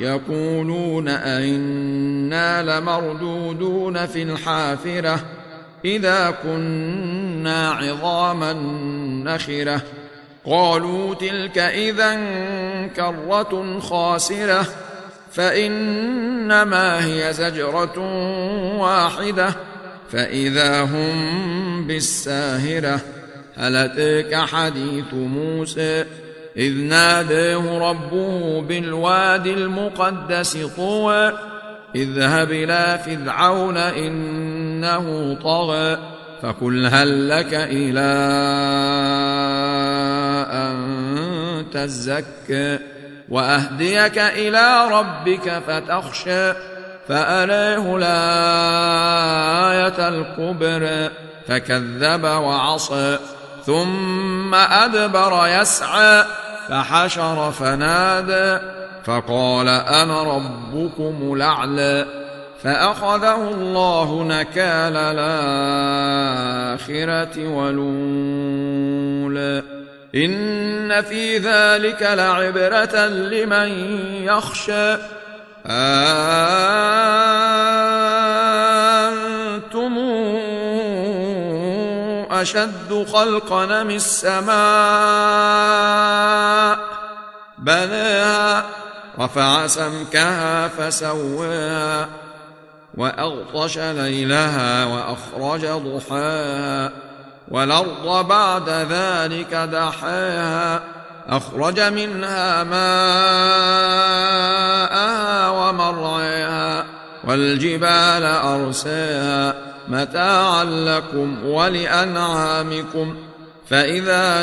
يقولون أئنا لمردودون في الحافرة إذا كنا عظاما نخرة. قالوا تلك إذا كرة خاسرة فإنما هي زجرة واحدة. فإذا هم بالساهرة هل أتيك حديث موسى؟ إذ ناداه ربه بالوادي المقدس طوى اذهب إلى فرعون إنه طغى فقل هل لك إلى أن تزكى؟ وأهديك إلى ربك فتخشى فأراه الآية الكبرى فكذب وعصى ثم أدبر يسعى. فحشر فنادى فقال أنا ربكم الأعلى. فأخذه الله نكال الآخرة ولولا إن في ذلك لعبرة لمن يخشى. أنتم أشد خلقا من السماء؟ بناها رفع سمكها فسواها وأغطش ليلها وأخرج ضحاها والأرض بعد ذلك دحاها أخرج منها ماءها ومرعاها والجبال أرساها متاعا لكم ولأنعامكم فإذا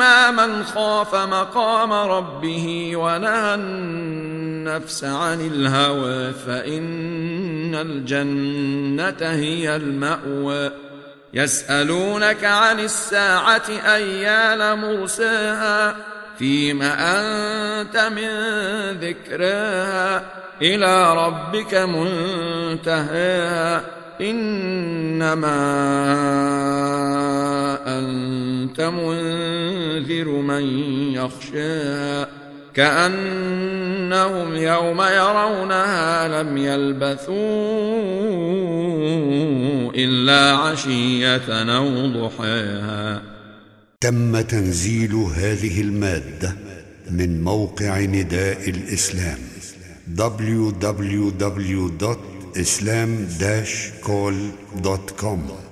واما من خاف مقام ربه ونهى النفس عن الهوى فإن الجنة هي المأوى. يسألونك عن الساعة أيان مرساها؟ فيم أنت من ذكراها؟ إلى ربك منتهاها. إنما أنت منذر من يخشاها كأنهم يوم يرونها لم يلبثوا إلا عشية أو ضحاها. تم تنزيل هذه المادة من موقع نداء الإسلام www.islam-call.com